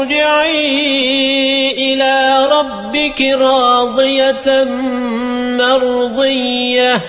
ارجعي إلى ربك راضية مرضية